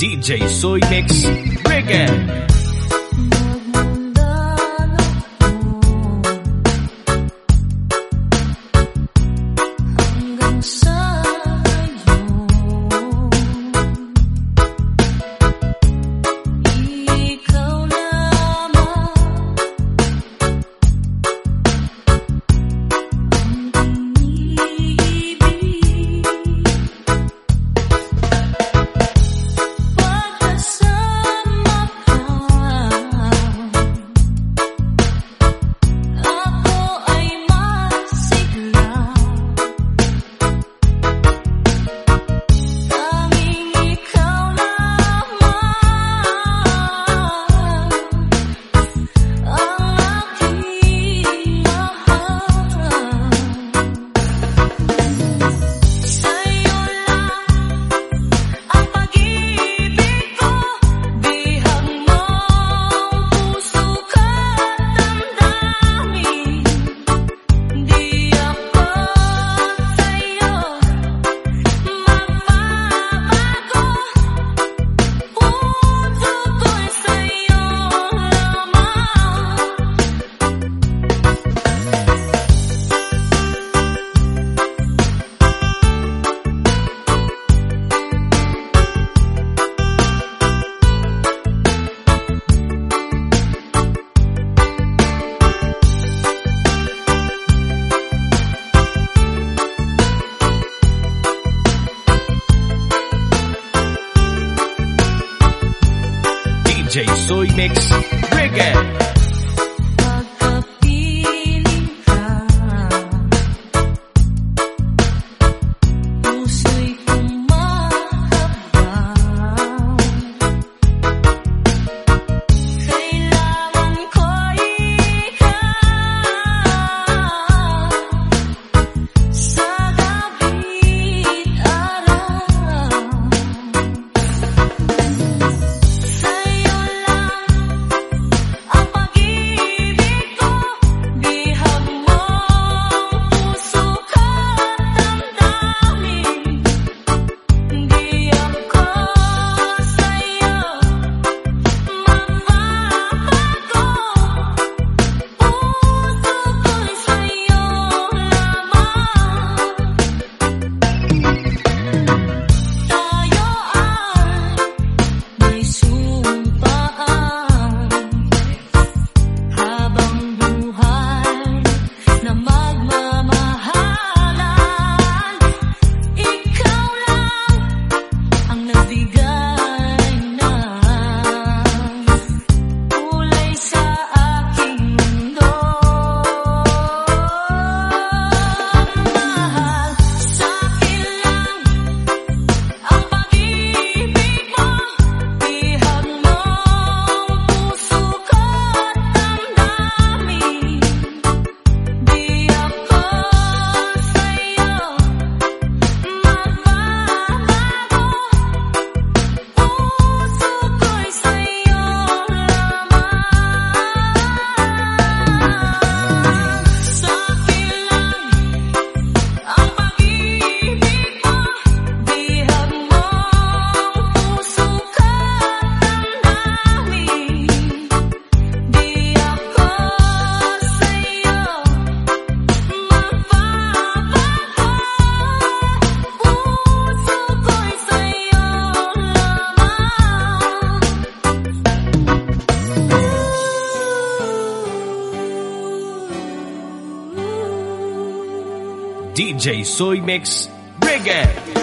DJ Soy Mix Reggae. DJ Soy Mix Reggae. DJ Soy Mix Reggae.